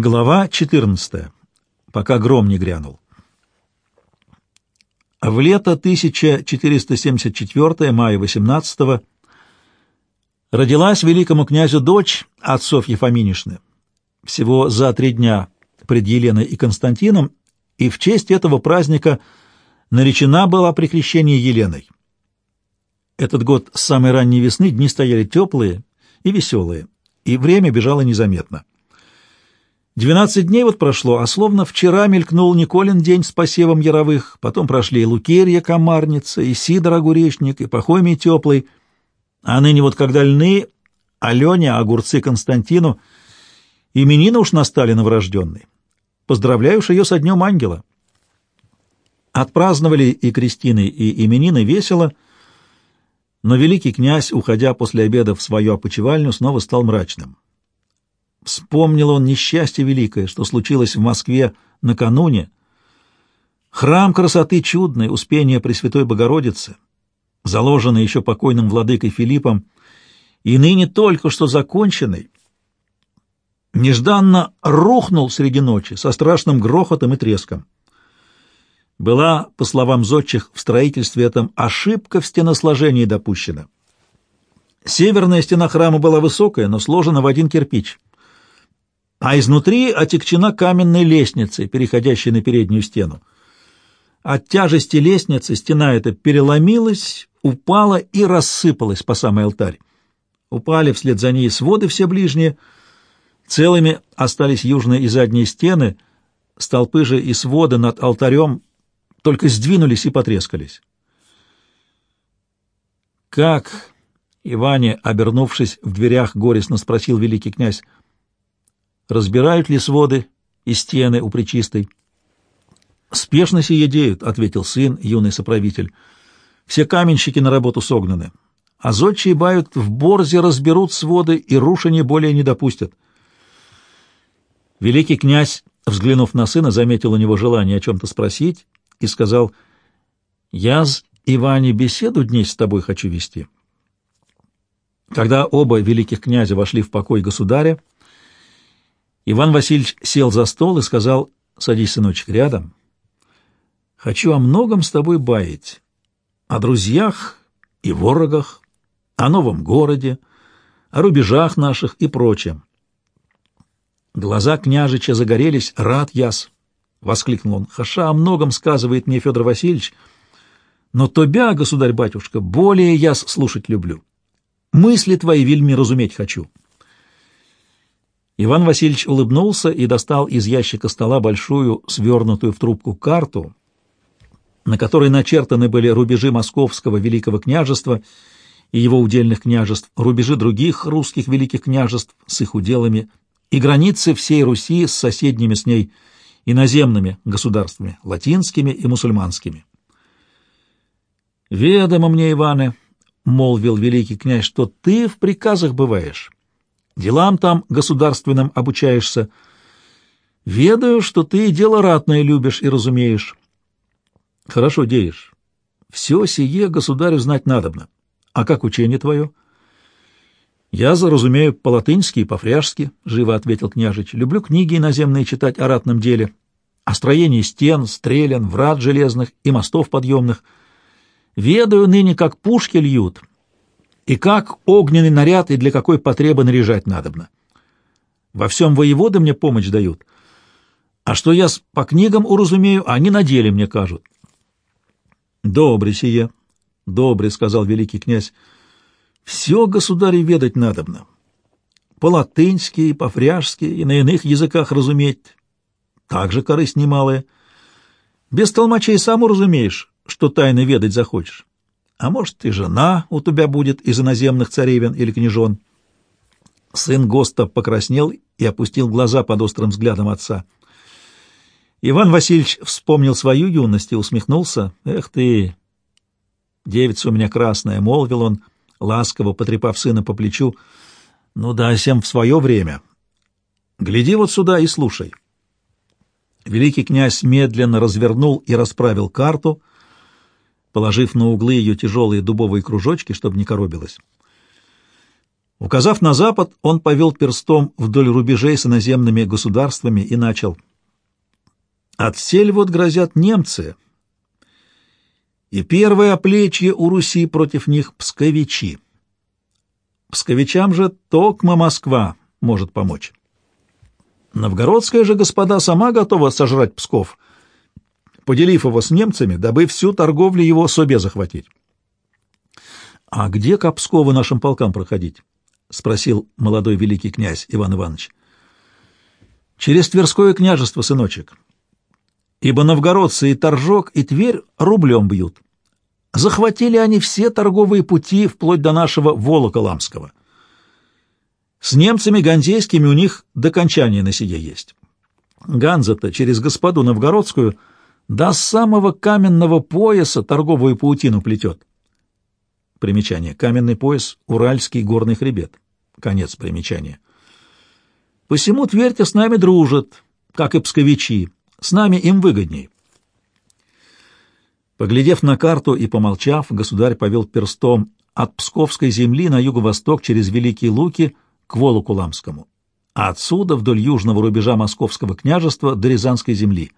Глава 14. Пока гром не грянул. В лето 1474 мая 18 родилась великому князю дочь от Софьи Фоминишны. Всего за три дня пред Еленой и Константином, и в честь этого праздника наречена была при крещении Еленой. Этот год с самой ранней весны дни стояли теплые и веселые, и время бежало незаметно. Двенадцать дней вот прошло, а словно вчера мелькнул Николин день с посевом яровых, потом прошли и Лукерья комарница, и Сидор огуречник, и Пахомий теплый, а ныне вот когда льны, Алене, огурцы Константину, именины уж настали новорожденной. Поздравляю уж ее со днем ангела. Отпраздновали и Кристины, и именины весело, но великий князь, уходя после обеда в свою опочивальню, снова стал мрачным. Вспомнил он несчастье великое, что случилось в Москве накануне. Храм красоты чудный, успение Пресвятой Богородицы, заложенный еще покойным владыкой Филиппом, и ныне только что законченный, нежданно рухнул среди ночи со страшным грохотом и треском. Была, по словам зодчих, в строительстве этом ошибка в стеносложении допущена. Северная стена храма была высокая, но сложена в один кирпич а изнутри отекчена каменной лестницей, переходящей на переднюю стену. От тяжести лестницы стена эта переломилась, упала и рассыпалась по самый алтарь. Упали вслед за ней своды все ближние, целыми остались южные и задние стены, столпы же и своды над алтарем только сдвинулись и потрескались. «Как?» — Иване, обернувшись в дверях, горестно спросил великий князь разбирают ли своды и стены у Пречистой. «Спешно сие деют», — ответил сын, юный соправитель. «Все каменщики на работу согнаны, а зодчие бают в борзе разберут своды и рушения более не допустят». Великий князь, взглянув на сына, заметил у него желание о чем-то спросить и сказал, «Я с Иване беседу дней с тобой хочу вести». Когда оба великих князя вошли в покой государя, Иван Васильевич сел за стол и сказал, «Садись, сыночек, рядом. Хочу о многом с тобой баять. О друзьях и ворогах, о новом городе, о рубежах наших и прочем». Глаза княжича загорелись, рад яс. — воскликнул он. — Хаша о многом сказывает мне Федор Васильевич, но тебя, государь-батюшка, более яс слушать люблю. Мысли твои вельми разуметь хочу. — Иван Васильевич улыбнулся и достал из ящика стола большую, свернутую в трубку карту, на которой начертаны были рубежи Московского Великого княжества и его удельных княжеств, рубежи других русских великих княжеств с их уделами и границы всей Руси с соседними с ней иноземными государствами, латинскими и мусульманскими. «Ведомо мне, Иване, — молвил великий князь, — что ты в приказах бываешь» делам там государственным обучаешься. Ведаю, что ты дело ратное любишь и разумеешь. Хорошо деешь. Все сие государю знать надобно. А как учение твое? Я заразумею по-латынски и по-фряжски, — живо ответил княжич. Люблю книги иноземные читать о ратном деле, о строении стен, стрелен, врат железных и мостов подъемных. Ведаю ныне, как пушки льют, и как огненный наряд и для какой потребы наряжать надобно. Во всем воеводы мне помощь дают, а что я по книгам уразумею, они на деле мне кажут. Добрый сие, добрый, — сказал великий князь, — все, государь, ведать надобно. По-латынски по-фряжски, и на иных языках разуметь. Также корысть немалая. Без толмачей сам уразумеешь, что тайны ведать захочешь. А может, и жена у тебя будет из иноземных царевен или княжон. Сын Госта покраснел и опустил глаза под острым взглядом отца. Иван Васильевич вспомнил свою юность и усмехнулся. «Эх ты, девица у меня красная!» — молвил он, ласково потрепав сына по плечу. «Ну да, всем в свое время. Гляди вот сюда и слушай». Великий князь медленно развернул и расправил карту, положив на углы ее тяжелые дубовые кружочки, чтобы не коробилась. Указав на запад, он повел перстом вдоль рубежей с иноземными государствами и начал. «Отсель вот грозят немцы, и первое оплечье у Руси против них псковичи. Псковичам же токма Москва может помочь. Новгородская же господа сама готова сожрать Псков, поделив его с немцами, дабы всю торговлю его собе захватить. — А где к Пскову нашим полкам проходить? — спросил молодой великий князь Иван Иванович. — Через Тверское княжество, сыночек. Ибо новгородцы и Торжок, и Тверь рублем бьют. Захватили они все торговые пути вплоть до нашего Волоколамского. С немцами ганзейскими у них до кончания на сие есть. Ганза-то через господу Новгородскую до самого каменного пояса торговую паутину плетет. Примечание. Каменный пояс — Уральский горный хребет. Конец примечания. Посему Тверь-то с нами дружит, как и псковичи. С нами им выгодней. Поглядев на карту и помолчав, государь повел перстом от Псковской земли на юго-восток через Великие Луки к Волокуламскому, а отсюда вдоль южного рубежа Московского княжества до Рязанской земли.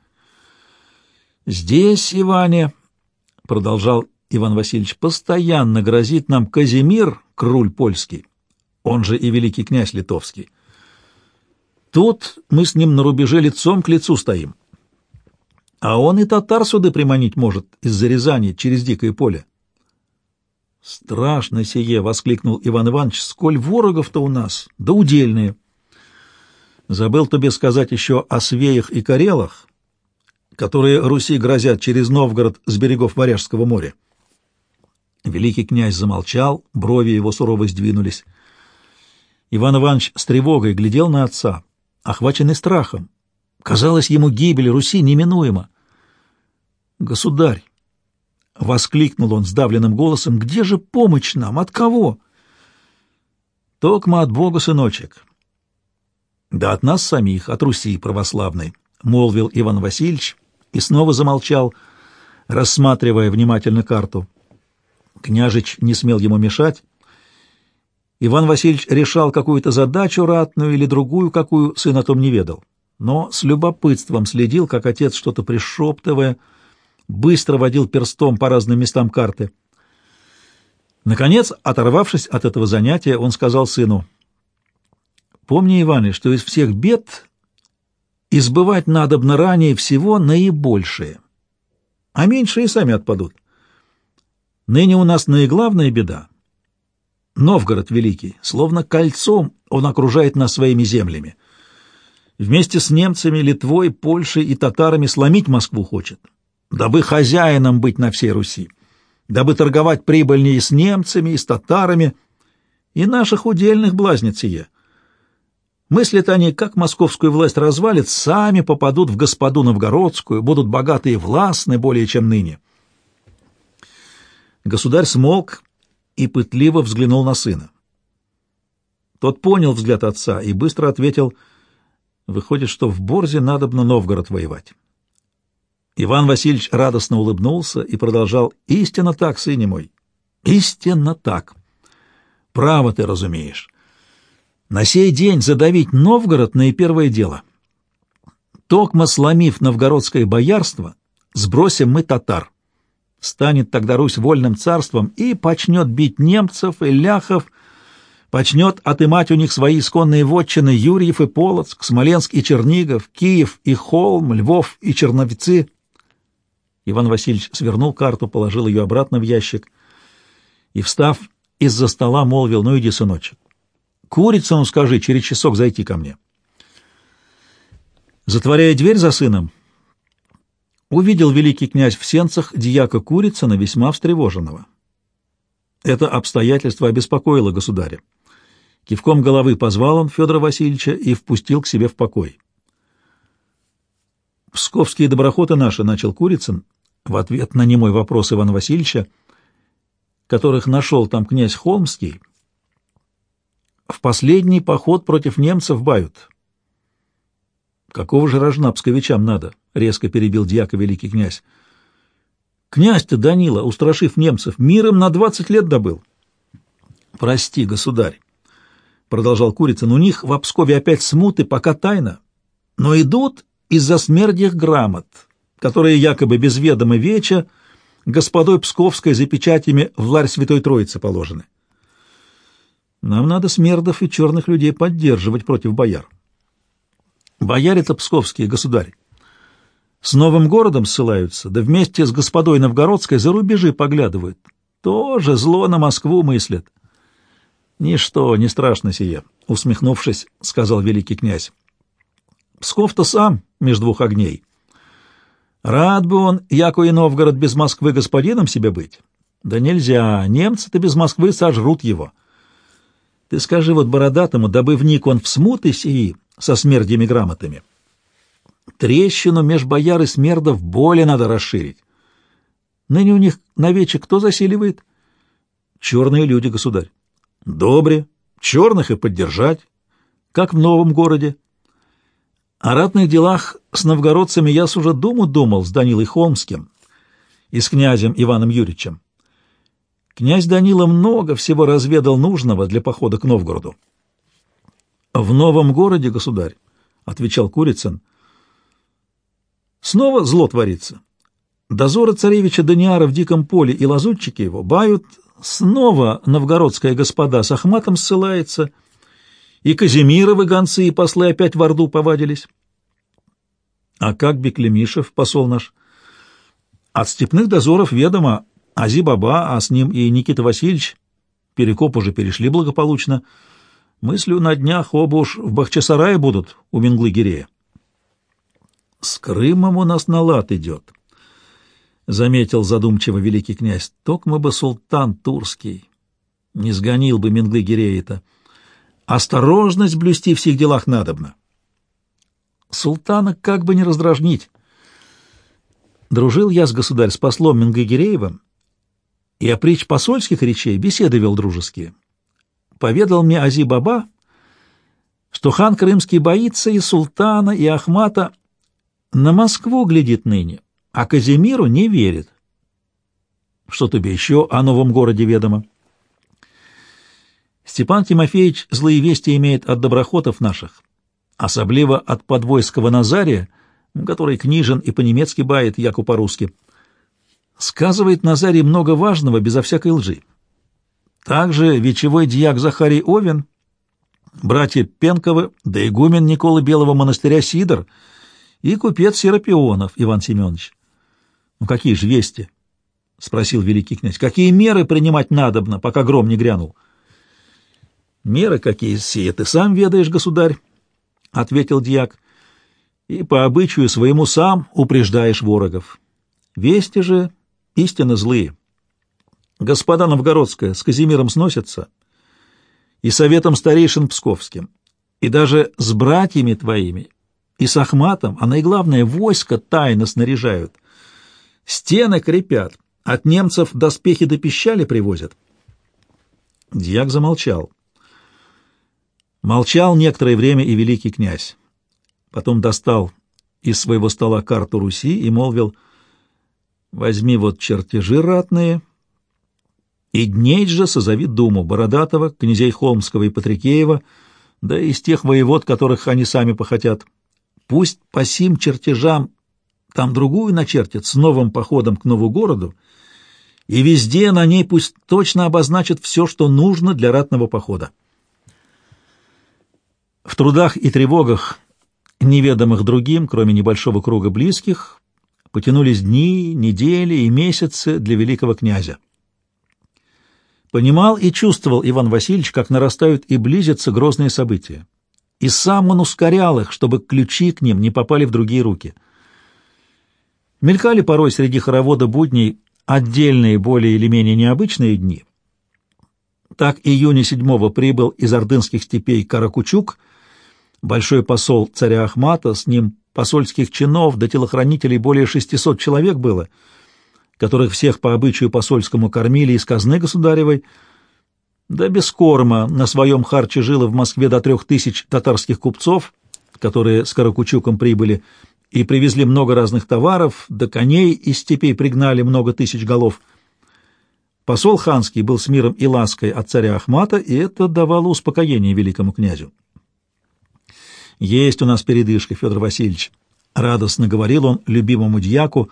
«Здесь, Иване, — продолжал Иван Васильевич, — постоянно грозит нам Казимир, круль польский, он же и великий князь литовский. Тут мы с ним на рубеже лицом к лицу стоим. А он и татар сюда приманить может из-за Рязани через дикое поле. «Страшно сие!» — воскликнул Иван Иванович. «Сколь ворогов-то у нас, да удельные!» Забыл тебе сказать еще о свеях и карелах, которые Руси грозят через Новгород с берегов Варяжского моря. Великий князь замолчал, брови его сурово сдвинулись. Иван Иванович с тревогой глядел на отца, охваченный страхом. Казалось, ему гибель Руси неминуема. «Государь!» — воскликнул он сдавленным голосом. «Где же помощь нам? От кого?» «Токма от Бога, сыночек». «Да от нас самих, от Руси православной», — молвил Иван Васильевич и снова замолчал, рассматривая внимательно карту. Княжич не смел ему мешать. Иван Васильевич решал какую-то задачу ратную или другую, какую сын о том не ведал но с любопытством следил, как отец, что-то пришептывая, быстро водил перстом по разным местам карты. Наконец, оторвавшись от этого занятия, он сказал сыну, «Помни, Иваны, что из всех бед избывать надобно ранее всего наибольшие, а меньшие сами отпадут. Ныне у нас наиглавная беда. Новгород Великий, словно кольцом он окружает нас своими землями вместе с немцами, Литвой, Польшей и татарами сломить Москву хочет, дабы хозяином быть на всей Руси, дабы торговать прибыльнее с немцами и с татарами, и наших удельных блазнит сие. Мыслят они, как московскую власть развалит, сами попадут в господу новгородскую, будут богатые и властны более, чем ныне. Государь смолк и пытливо взглянул на сына. Тот понял взгляд отца и быстро ответил — Выходит, что в Борзе надобно Новгород воевать. Иван Васильевич радостно улыбнулся и продолжал. «Истинно так, сыне мой, истинно так. Право ты разумеешь. На сей день задавить Новгород — наипервое дело. Токмо сломив новгородское боярство, сбросим мы татар. Станет тогда Русь вольным царством и почнет бить немцев и ляхов, почнет отымать у них свои исконные вотчины Юрьев и Полоцк, Смоленск и Чернигов, Киев и Холм, Львов и Черновицы. Иван Васильевич свернул карту, положил ее обратно в ящик и, встав из-за стола, молвил, «Ну иди, сыночек, Курицыну скажи через часок зайти ко мне». Затворяя дверь за сыном, увидел великий князь в сенцах дьяка Курицына, весьма встревоженного. Это обстоятельство обеспокоило государя. Кивком головы позвал он Федора Васильевича и впустил к себе в покой. «Псковские доброхоты наши», — начал Курицын, в ответ на немой вопрос Ивана Васильевича, которых нашел там князь Холмский, в последний поход против немцев бают. «Какого же рожна псковичам надо?» — резко перебил дьяка великий князь. «Князь-то Данила, устрашив немцев, миром на двадцать лет добыл». «Прости, государь, продолжал Курицын, — у них в Пскове опять смуты, пока тайна, но идут из-за смердих грамот, которые якобы без ведома веча господой Псковской за печатями в ларь Святой Троицы положены. Нам надо смердов и черных людей поддерживать против бояр. Бояре-то псковские, государь. С новым городом ссылаются, да вместе с господой Новгородской за рубежи поглядывают. Тоже зло на Москву мыслят. Ничто, не страшно сие, усмехнувшись, сказал великий князь. Псков-то сам между двух огней. Рад бы он, яко и Новгород без Москвы господином себе быть. Да нельзя, немцы-то без Москвы сожрут его. Ты скажи вот бородатому, дабы вник он в смуты сии со смердями грамотами. Трещину меж бояр и смердов более надо расширить. Ныне у них навече кто заселивает? Черные люди, государь. Добре, черных и поддержать, как в новом городе. О ратных делах с новгородцами я с уже думу думал с Данилой Холмским и с князем Иваном Юрьевичем. Князь Данила много всего разведал нужного для похода к Новгороду. — В новом городе, государь, — отвечал Курицын, — снова зло творится. Дозоры царевича Даниара в диком поле и лазутчики его бают, снова новгородская господа с Ахматом ссылается, и Казимировы гонцы и послы опять в Орду повадились. — А как Беклемишев, посол наш? — От степных дозоров ведомо, Ази-Баба, а с ним и Никита Васильевич, Перекоп уже перешли благополучно. Мыслю, на днях оба уж в Бахчисарае будут у Менглы-Гирея. — С Крымом у нас на лад идет, — заметил задумчиво великий князь. — Токмо бы султан Турский. Не сгонил бы Менглы-Гирея-то. Осторожность блюсти в всех делах надобно. Султана как бы не раздражнить. Дружил я с государь с послом Менгагиреевым, и о притч посольских речей беседы вел дружеские. Поведал мне Ази-Баба, что хан Крымский боится и султана, и Ахмата, на Москву глядит ныне, а Казимиру не верит. Что тебе еще о новом городе ведомо? Степан Тимофеевич злые вести имеет от доброхотов наших, особливо от подвойского Назария, который книжен и по-немецки бает, яко по-русски. Сказывает Назарий много важного, безо всякой лжи. Также вечевой дьяк Захарий Овен, братья Пенковы, да игумен Николы Белого монастыря Сидор и купец Серапионов Иван Семенович. — Ну какие же вести? — спросил великий князь. — Какие меры принимать надобно, пока гром не грянул? — Меры какие сие ты сам ведаешь, государь, — ответил дьяк, — и по обычаю своему сам упреждаешь ворогов. Вести же истинно злые. Господа Новгородская с Казимиром сносятся, и советом старейшин Псковским, и даже с братьями твоими, и с Ахматом, а наиглавное, войско тайно снаряжают. Стены крепят, от немцев доспехи до пищали привозят. Дьяк замолчал. Молчал некоторое время и великий князь. Потом достал из своего стола карту Руси и молвил — Возьми вот чертежи ратные, и дней же созови думу Бородатого, князей Холмского и Патрикеева, да и из тех воевод, которых они сами похотят. Пусть по сим чертежам там другую начертят с новым походом к нову городу, и везде на ней пусть точно обозначат все, что нужно для ратного похода. В трудах и тревогах, неведомых другим, кроме небольшого круга близких, потянулись дни, недели и месяцы для великого князя. Понимал и чувствовал Иван Васильевич, как нарастают и близятся грозные события. И сам он ускорял их, чтобы ключи к ним не попали в другие руки. Мелькали порой среди хоровода будней отдельные, более или менее необычные дни. Так июня 7 прибыл из ордынских степей Каракучук, большой посол царя Ахмата, с ним посольских чинов до телохранителей более 600 человек было, которых всех по обычаю посольскому кормили из казны государевой, да без корма на своем харче жило в Москве до трех тысяч татарских купцов, которые с Каракучуком прибыли и привезли много разных товаров, до коней из степей пригнали много тысяч голов. Посол ханский был с миром и лаской от царя Ахмата, и это давало успокоение великому князю. «Есть у нас передышка, Федор Васильевич», — радостно говорил он любимому дьяку,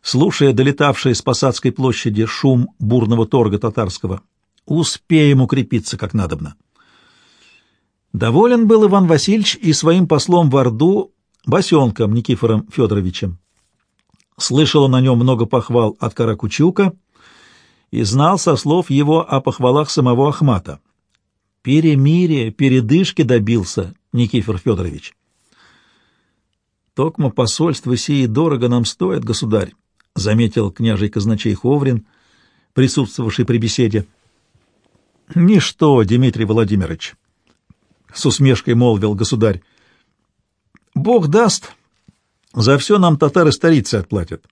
слушая долетавший с Посадской площади шум бурного торга татарского. «Успеем укрепиться, как надобно». Доволен был Иван Васильевич и своим послом в Орду Басенком Никифором Федоровичем. Слышал он о нем много похвал от Каракучука и знал со слов его о похвалах самого Ахмата. Перемирие, передышки добился Никифор Федорович. «Токмо посольство сии дорого нам стоит, государь», — заметил княжий казначей Ховрин, присутствовавший при беседе. «Ничто, Дмитрий Владимирович», — с усмешкой молвил государь. «Бог даст, за все нам татары столицы отплатят.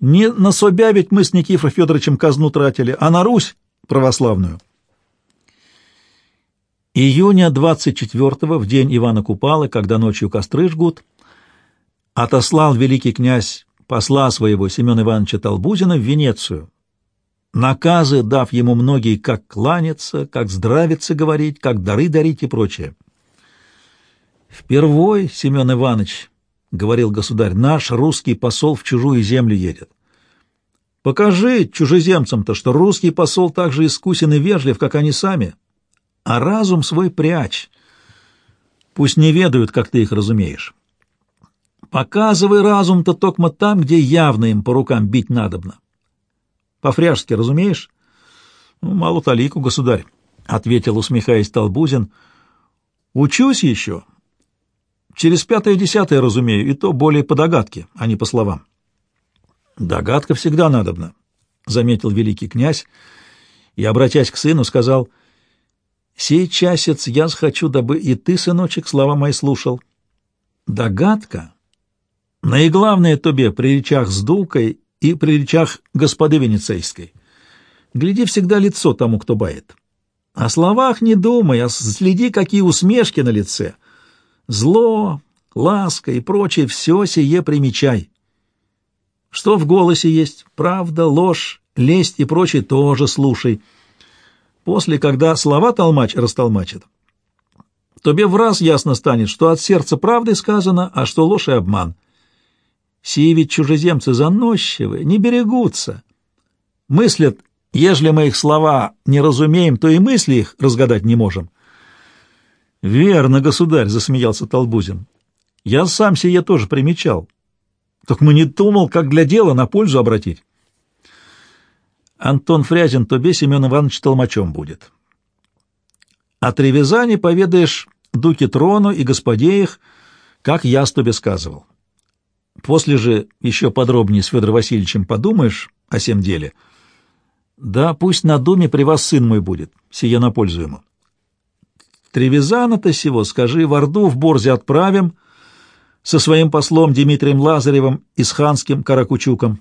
Не на себя ведь мы с Никифором Федоровичем казну тратили, а на Русь православную». Июня 24-го, в день Ивана Купала, когда ночью костры жгут, отослал великий князь посла своего Семена Ивановича Толбузина в Венецию, наказы дав ему многие, как кланяться, как здравиться говорить, как дары дарить и прочее. «Впервой, Семен Иванович, — говорил государь, — наш русский посол в чужую землю едет. Покажи чужеземцам-то, что русский посол так же искусен и вежлив, как они сами, а разум свой прячь. Пусть не ведают, как ты их разумеешь. Показывай разум-то токмо там, где явно им по рукам бить надобно. По-фряжски, разумеешь? Ну, мало талику, государь, — ответил, усмехаясь Толбузин. Учусь еще. Через пятое-десятое, разумею, и то более по догадке, а не по словам. Догадка всегда надобна, — заметил великий князь, и, обратясь к сыну, сказал, «Сей часец я хочу, дабы и ты, сыночек, слова мои слушал. Догадка, наиглавное тобе при речах с дулкой и при речах господы Венецейской. Гляди всегда лицо тому, кто бает. О словах не думай, а следи, какие усмешки на лице. Зло, ласка и прочее — все сие примечай. Что в голосе есть, правда, ложь, лесть и прочее тоже слушай. После, когда слова толмач растолмачит, тебе в раз ясно станет, что от сердца правды сказано, а что ложь и обман. Сии ведь чужеземцы заносчивы, не берегутся. Мыслят, ежели мы их слова не разумеем, то и мысли их разгадать не можем. — Верно, государь, — засмеялся Толбузин. — Я сам сие тоже примечал. Только мы не думал, как для дела на пользу обратить. Антон Фрязин тебе Семен Иванович толмачом будет. О Тревизане поведаешь дуки трону и господеях, как я с тебе сказывал. После же еще подробнее с Федором Васильевичем подумаешь о сем деле. Да пусть на думе при вас сын мой будет, сие на пользу ему. Тревизана-то сего, скажи, в Орду в Борзе отправим со своим послом Дмитрием Лазаревым и с ханским Каракучуком.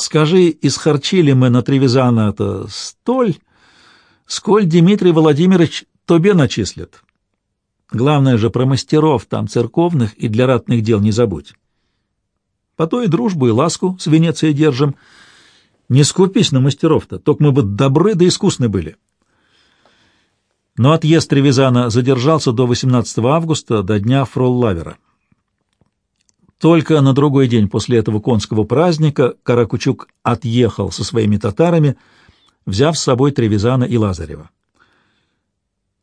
Скажи, исхарчили мы на Тревизана-то столь, сколь Дмитрий Владимирович тебе начислит. Главное же про мастеров там церковных и для ратных дел не забудь. По то и дружбу, и ласку с Венецией держим. Не скупись на мастеров-то, только мы бы добры да искусны были. Но отъезд Тревизана задержался до 18 августа, до дня Фроллавера. Только на другой день после этого конского праздника Каракучук отъехал со своими татарами, взяв с собой Тревизана и Лазарева.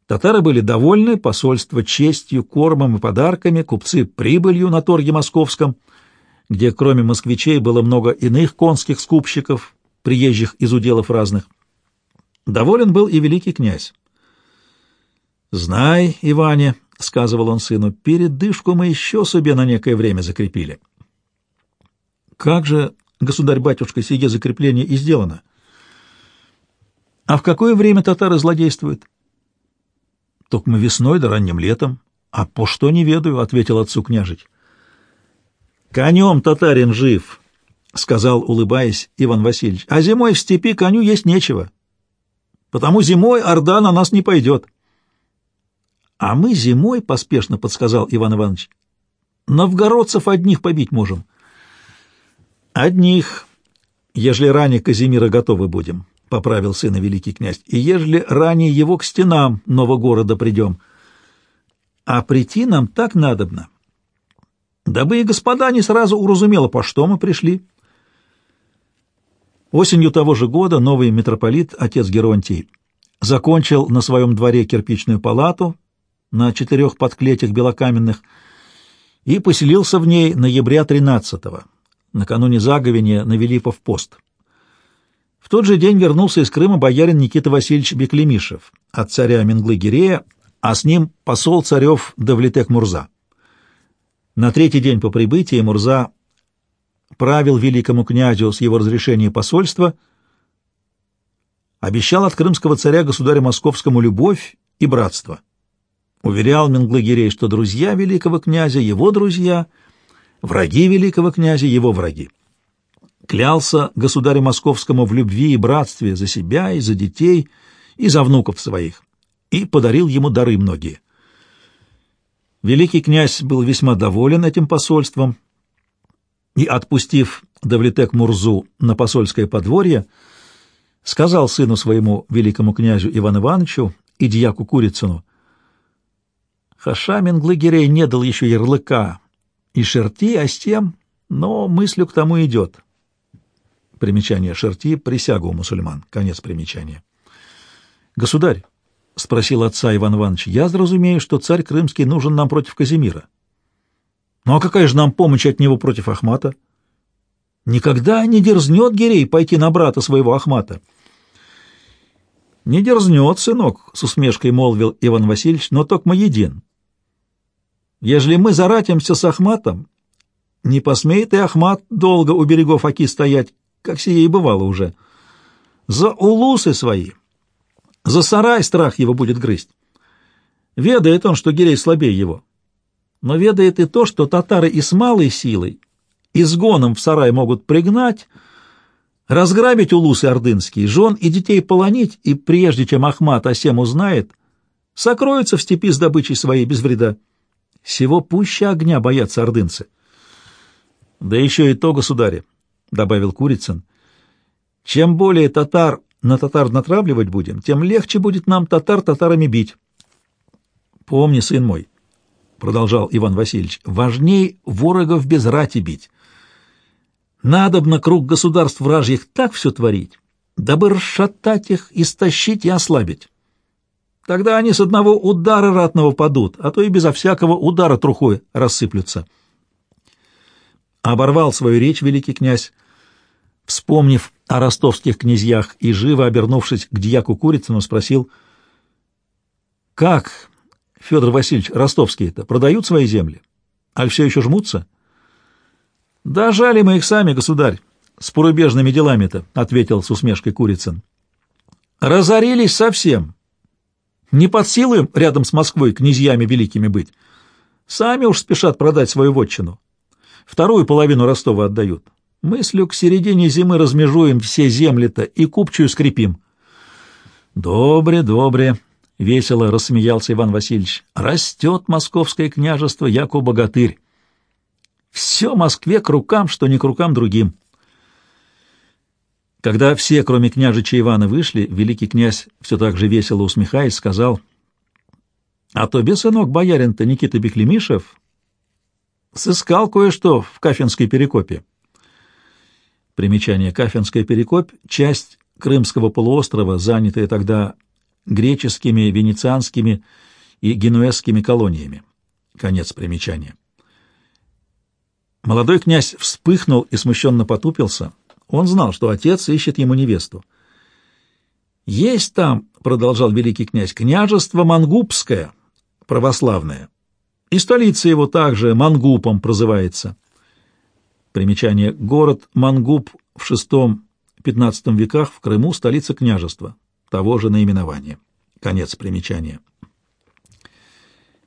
Татары были довольны, посольство честью, кормом и подарками, купцы прибылью на торге московском — где кроме москвичей было много иных конских скупщиков, приезжих из уделов разных. Доволен был и великий князь. «Знай, Иване», — сказывал он сыну, — «передышку мы еще себе на некое время закрепили». «Как же, государь-батюшка, сие закрепление и сделано?» «А в какое время татары злодействуют?» «Только мы весной да ранним летом». «А по что не ведаю», — ответил отцу княжить. «Конем татарин жив», — сказал, улыбаясь, Иван Васильевич. «А зимой в степи коню есть нечего. Потому зимой орда на нас не пойдет». «А мы зимой, — поспешно подсказал Иван Иванович, — новгородцев одних побить можем». «Одних. ежели ранее Казимира готовы будем, — поправил сына великий князь, — и ежели ранее его к стенам нового города придем. А прийти нам так надобно, дабы и господа не сразу уразумело, по что мы пришли. Осенью того же года новый митрополит, отец Геронтий, закончил на своем дворе кирпичную палату на четырех подклетях белокаменных и поселился в ней ноября 13-го, накануне заговения на Велипов пост. В тот же день вернулся из Крыма боярин Никита Васильевич Беклемишев от царя Менглы-Гирея, а с ним посол царев Давлетек Мурза. На третий день по прибытии Мурза правил великому князю с его разрешения посольства, обещал от крымского царя государю московскому любовь и братство. Уверял Менглы-Гирей, что друзья великого князя — его друзья, враги великого князя — его враги. Клялся государю московскому в любви и братстве за себя и за детей, и за внуков своих, и подарил ему дары многие. Великий князь был весьма доволен этим посольством и, отпустив Давлетек Мурзу на посольское подворье, сказал сыну своему великому князю Ивану Ивановичу и дьяку Курицыну, Хашамин Глагерей не дал еще ярлыка и шерти, а с тем, но мыслью к тому идет. Примечание шерти — присягу у мусульман. Конец примечания. «Государь», — спросил отца Иван Иванович, — «я разумею, что царь Крымский нужен нам против Казимира. Ну а какая же нам помощь от него против Ахмата? Никогда не дерзнет Гирей пойти на брата своего Ахмата». «Не дерзнет, сынок», — с усмешкой молвил Иван Васильевич, — «но только мы един. Ежели мы заратимся с Ахматом, не посмеет и Ахмат долго у берегов Аки стоять, как сие и бывало уже. За улусы свои, за сарай страх его будет грызть. Ведает он, что Гирей слабее его. Но ведает и то, что татары и с малой силой, изгоном в сарай могут пригнать, разграбить улусы ордынские, жен и детей полонить, и прежде чем Ахмат о сем узнает, сокроется в степи с добычей своей без вреда. Всего пуще огня боятся ордынцы. — Да еще и то, государь, — добавил Курицын, — чем более татар на татар натравливать будем, тем легче будет нам татар татарами бить. — Помни, сын мой, — продолжал Иван Васильевич, — важней ворогов без рати бить. Надобно круг государств вражьих так все творить, дабы расшатать их, истощить и ослабить. Тогда они с одного удара ратного падут, а то и безо всякого удара трухой рассыплются. Оборвал свою речь великий князь, вспомнив о ростовских князьях и, живо обернувшись к дьяку Курицыну, спросил, «Как, Федор Васильевич, ростовские-то продают свои земли? А все еще жмутся?» «Да жали мы их сами, государь, с порубежными делами-то», — ответил с усмешкой Курицын. «Разорились совсем, не под силу им рядом с Москвой князьями великими быть. Сами уж спешат продать свою вотчину. Вторую половину Ростова отдают. Мыслю к середине зимы размежуем все земли-то и купчую скрепим. Добре, добре, — весело рассмеялся Иван Васильевич. Растет московское княжество, яко богатырь. Все Москве к рукам, что не к рукам другим. Когда все, кроме княжича Ивана, вышли, великий князь, все так же весело усмехаясь, сказал, «А то без сынок боярин-то Никита Беклемишев сыскал кое-что в Кафинской перекопе». Примечание «Кафинская перекопь» — часть Крымского полуострова, занятая тогда греческими, венецианскими и генуэзскими колониями. Конец примечания. Молодой князь вспыхнул и смущенно потупился — он знал, что отец ищет ему невесту. «Есть там, — продолжал великий князь, — княжество Мангубское, православное, и столица его также Мангупом прозывается». Примечание. Город Мангуб в VI-XV веках в Крыму столица княжества, того же наименования. Конец примечания.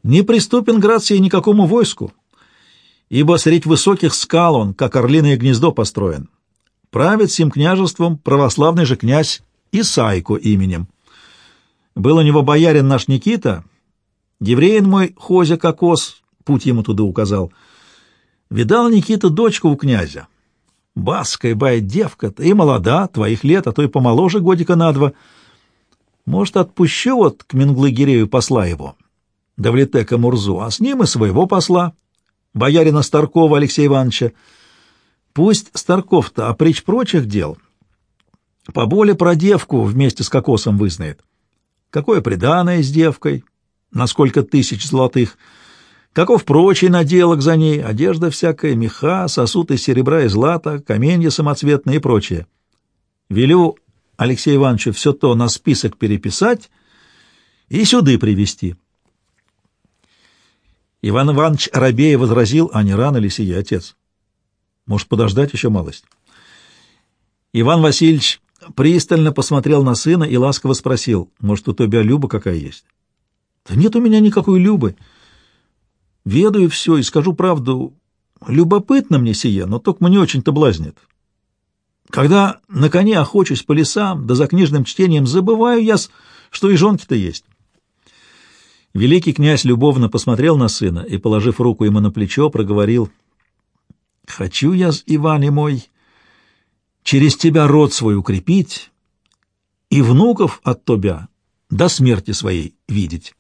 «Не приступен град никакому войску, ибо средь высоких скал он, как орлиное гнездо, построен» Правит сим княжеством православный же князь Исайко именем. Был у него боярин наш Никита, евреин мой Хозя Кокос, путь ему туда указал. Видал Никита дочку у князя, Баская бая девка, ты молода, твоих лет, а то и помоложе годика на два. Может, отпущу вот к Менглы-Гирею посла его, Давлетека Мурзу, а с ним и своего посла, боярина Старкова Алексея Ивановича. Пусть Старков-то, а притч прочих дел, поболе про девку вместе с кокосом вызнает. Какое преданное с девкой, на сколько тысяч золотых, каков прочий наделок за ней, одежда всякая, меха, сосуд из серебра и злата, каменья самоцветные и прочее. Велю Алексею Ивановичу все то на список переписать и сюды привести. Иван Иванович Рабея возразил, а не рано ли сие, отец? Может, подождать еще малость? Иван Васильевич пристально посмотрел на сына и ласково спросил, может, у тебя Люба какая есть? Да нет у меня никакой Любы. Ведаю все и скажу правду. Любопытно мне сие, но только мне очень-то блазнит. Когда на коне охочусь по лесам, да за книжным чтением, забываю я, что и жонки-то есть. Великий князь любовно посмотрел на сына и, положив руку ему на плечо, проговорил, «Хочу я, Иване мой, через тебя род свой укрепить и внуков от тебя до смерти своей видеть».